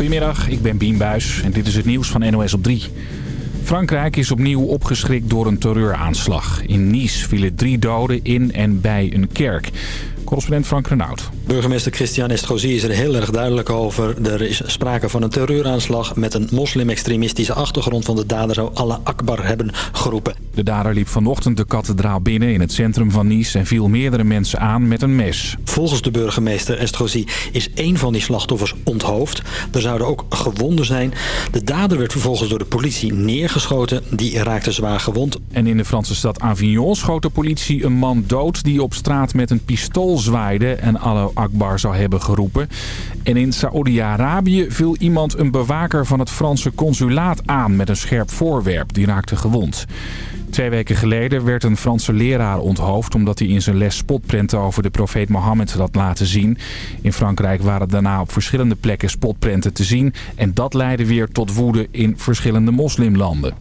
Goedemiddag, ik ben Bien en dit is het nieuws van NOS op 3. Frankrijk is opnieuw opgeschrikt door een terreuraanslag. In Nice vielen drie doden in en bij een kerk. Correspondent Frank Renaud. Burgemeester Christian Estrosi is er heel erg duidelijk over. Er is sprake van een terreuraanslag met een moslim-extremistische achtergrond van de dader zou Allah Akbar hebben geroepen. De dader liep vanochtend de kathedraal binnen in het centrum van Nice en viel meerdere mensen aan met een mes. Volgens de burgemeester Estrosi is één van die slachtoffers onthoofd. Er zouden ook gewonden zijn. De dader werd vervolgens door de politie neergeschoten. Die raakte zwaar gewond. En in de Franse stad Avignon schoot de politie een man dood die op straat met een pistool zwaaide en Allah Akbar zou hebben geroepen. En in Saoedi-Arabië viel iemand een bewaker van het Franse consulaat aan met een scherp voorwerp. Die raakte gewond. Twee weken geleden werd een Franse leraar onthoofd... omdat hij in zijn les spotprenten over de profeet Mohammed had laten zien. In Frankrijk waren daarna op verschillende plekken spotprenten te zien... en dat leidde weer tot woede in verschillende moslimlanden.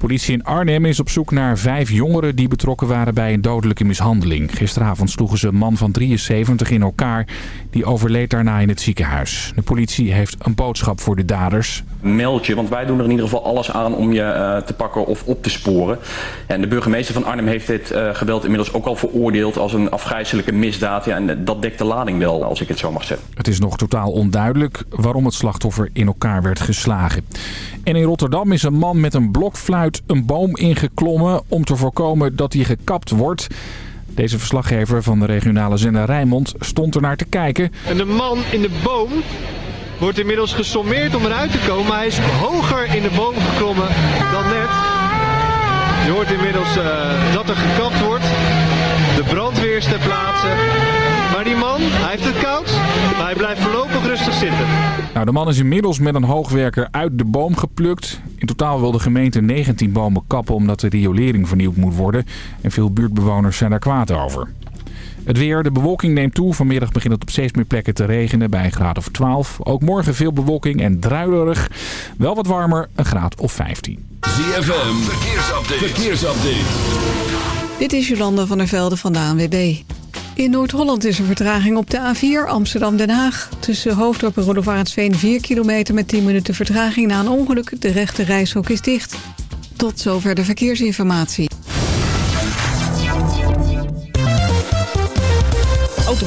Politie in Arnhem is op zoek naar vijf jongeren die betrokken waren bij een dodelijke mishandeling. Gisteravond sloegen ze een man van 73 in elkaar. Die overleed daarna in het ziekenhuis. De politie heeft een boodschap voor de daders. Meld je, want wij doen er in ieder geval alles aan om je uh, te pakken of op te sporen. En de burgemeester van Arnhem heeft dit uh, geweld inmiddels ook al veroordeeld als een afgrijzelijke misdaad. Ja, en dat dekt de lading wel, als ik het zo mag zeggen. Het is nog totaal onduidelijk waarom het slachtoffer in elkaar werd geslagen. En in Rotterdam is een man met een blokfluit een boom ingeklommen om te voorkomen dat hij gekapt wordt. Deze verslaggever van de regionale zender Rijnmond stond er naar te kijken. En de man in de boom wordt inmiddels gesommeerd om eruit te komen. Hij is hoger in de boom geklommen dan net. Je hoort inmiddels uh, dat er gekapt wordt. De brandweer is ter plaatse. Maar die man, hij heeft het koud, maar hij blijft voorlopig rustig zitten. Nou, de man is inmiddels met een hoogwerker uit de boom geplukt. In totaal wil de gemeente 19 bomen kappen omdat de riolering vernieuwd moet worden. En veel buurtbewoners zijn daar kwaad over. Het weer, de bewolking neemt toe. Vanmiddag begint het op steeds meer plekken te regenen bij een graad of 12. Ook morgen veel bewolking en druilerig. Wel wat warmer, een graad of 15. ZFM, verkeersupdate. verkeersupdate. Dit is Jolanda van der Velde van de ANWB. In Noord-Holland is er vertraging op de A4 Amsterdam-Den Haag. Tussen Hoofddorp en Rodovaartsveen 4 kilometer met 10 minuten vertraging na een ongeluk. De rechte reishok is dicht. Tot zover de verkeersinformatie.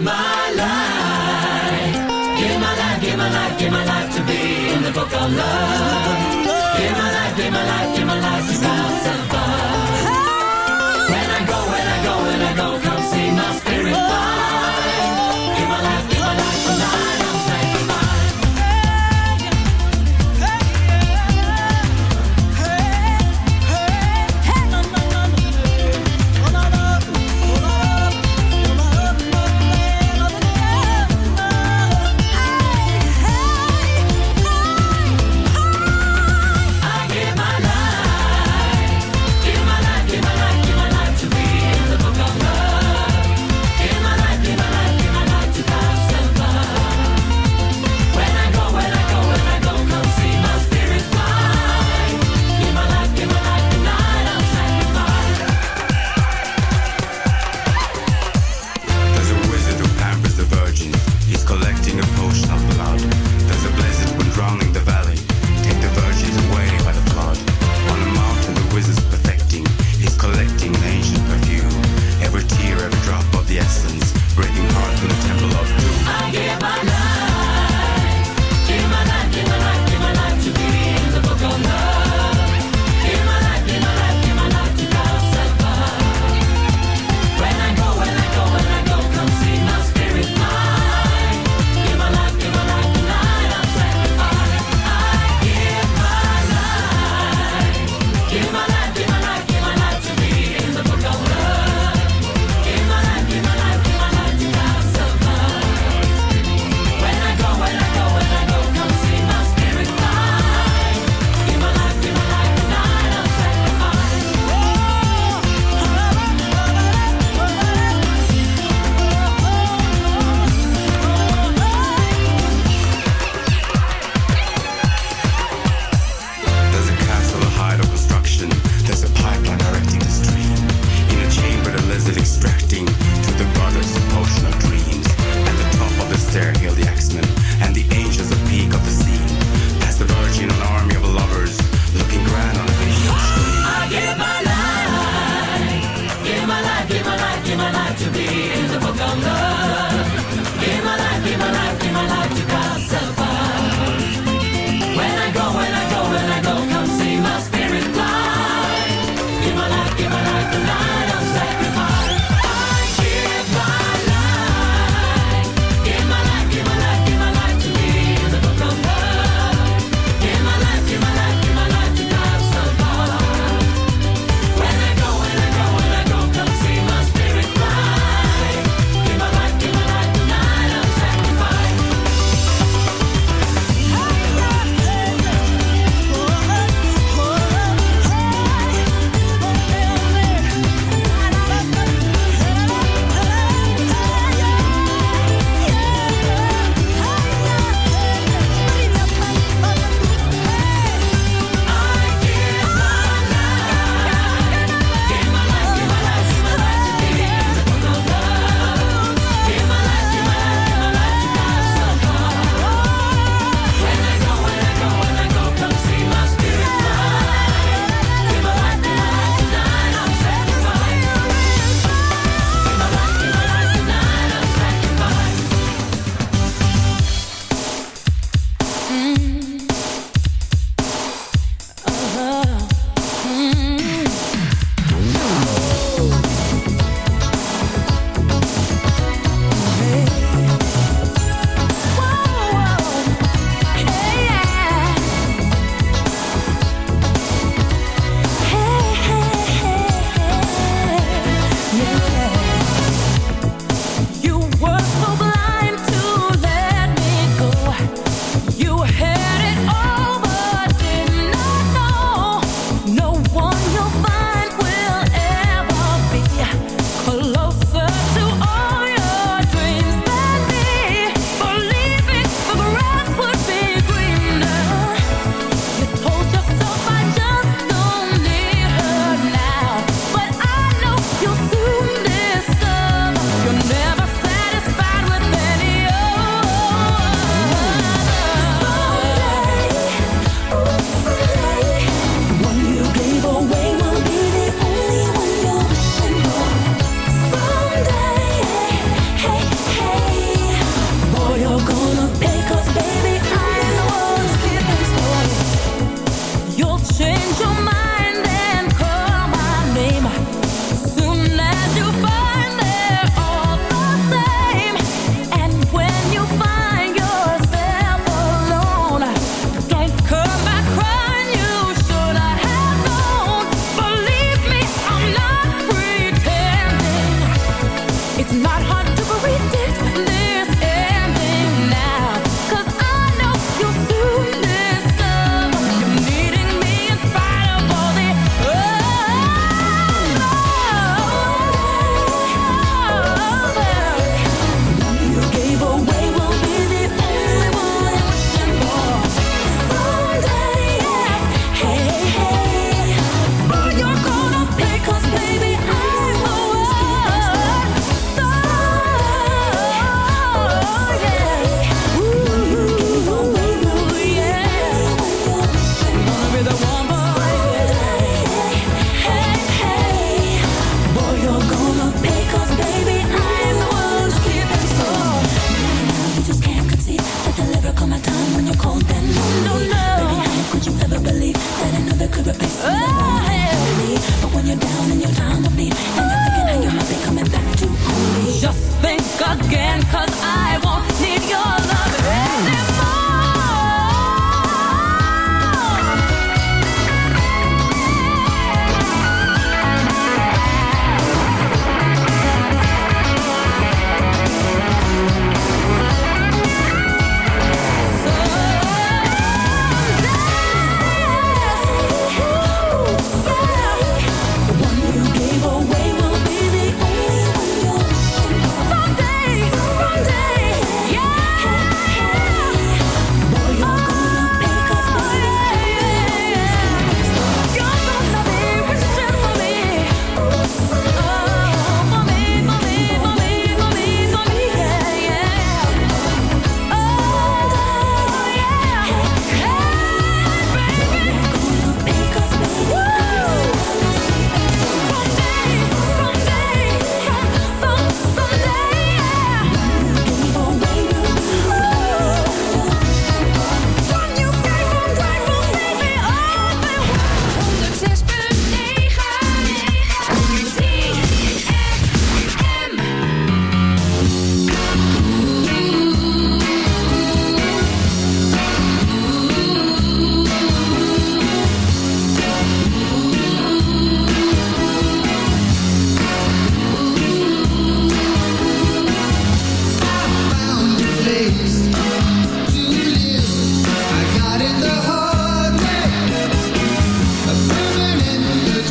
My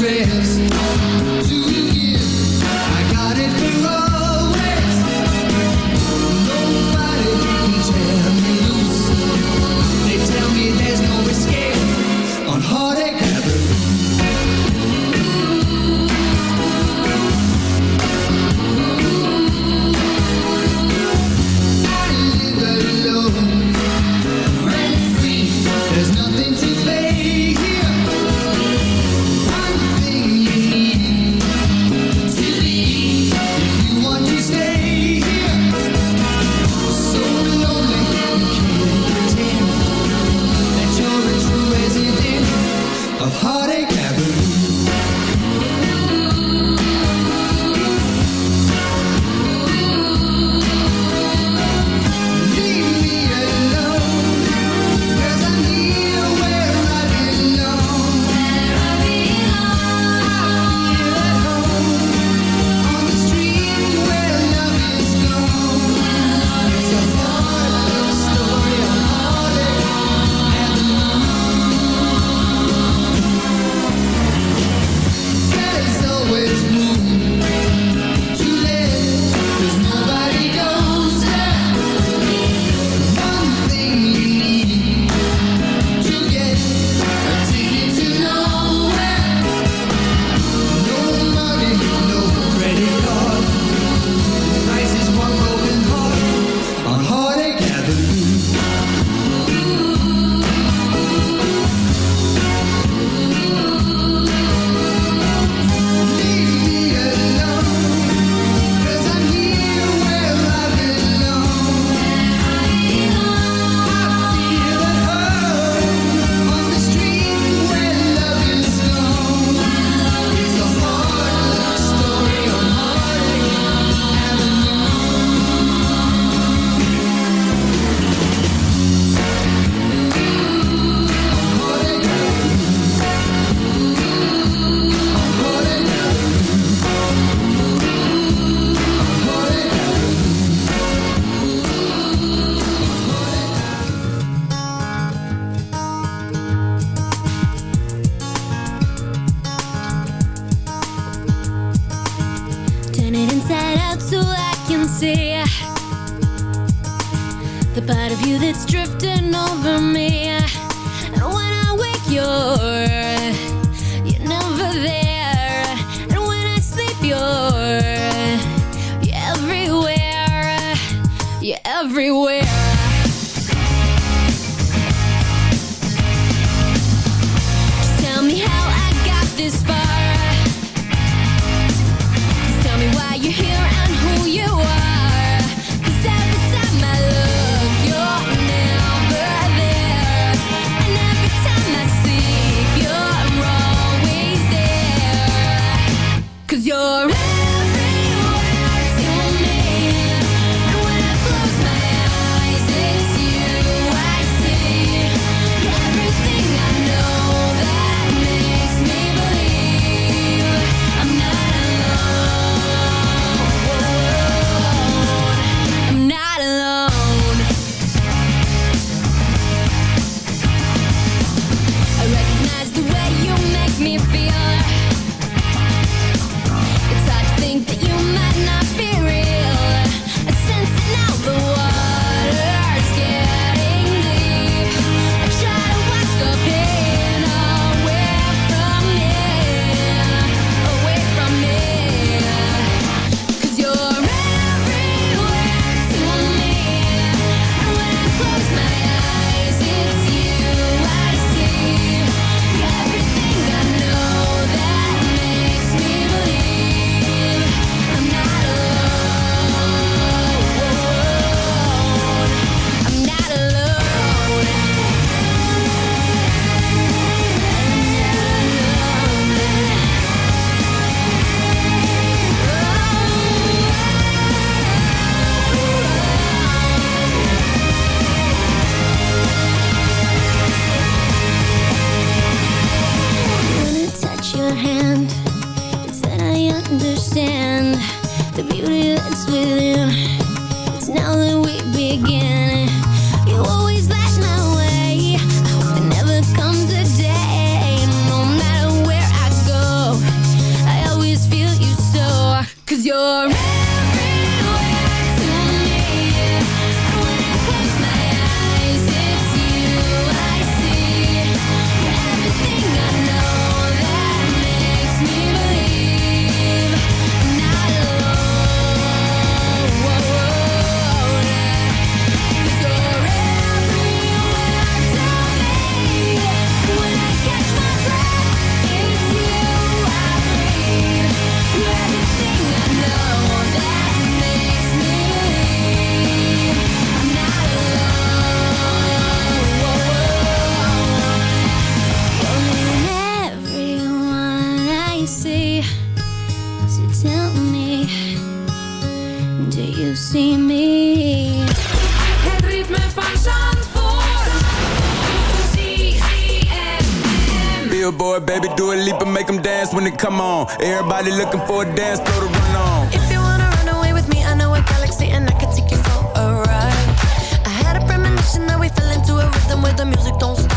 dress when it come on. Everybody looking for a dance floor to run on. If you wanna run away with me, I know a galaxy and I can take you for a ride. I had a premonition that we fell into a rhythm where the music don't stop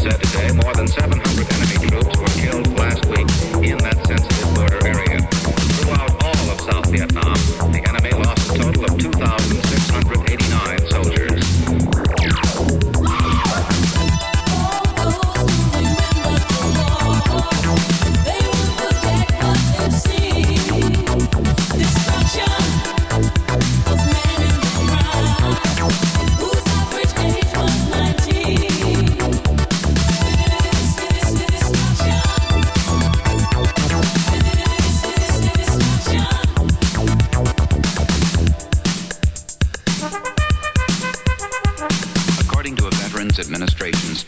Saturday, more than 700.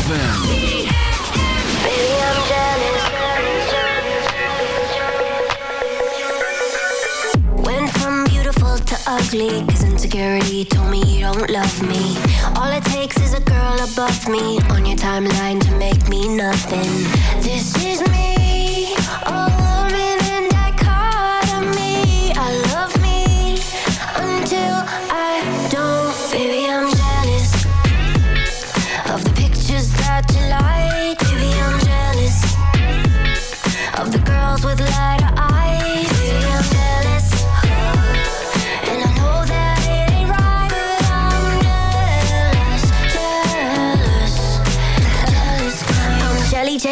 ZFM. Went from beautiful to ugly, cause insecurity told me you don't love me. All it takes is a girl above me on your timeline to make me nothing. This is me, a woman.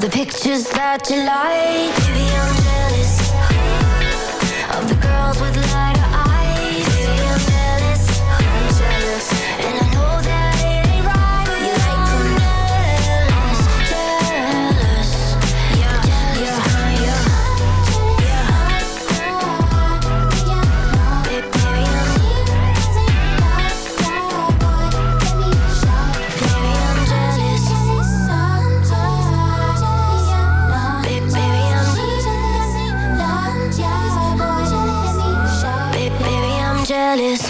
the pictures that you like. Baby, I'm jealous.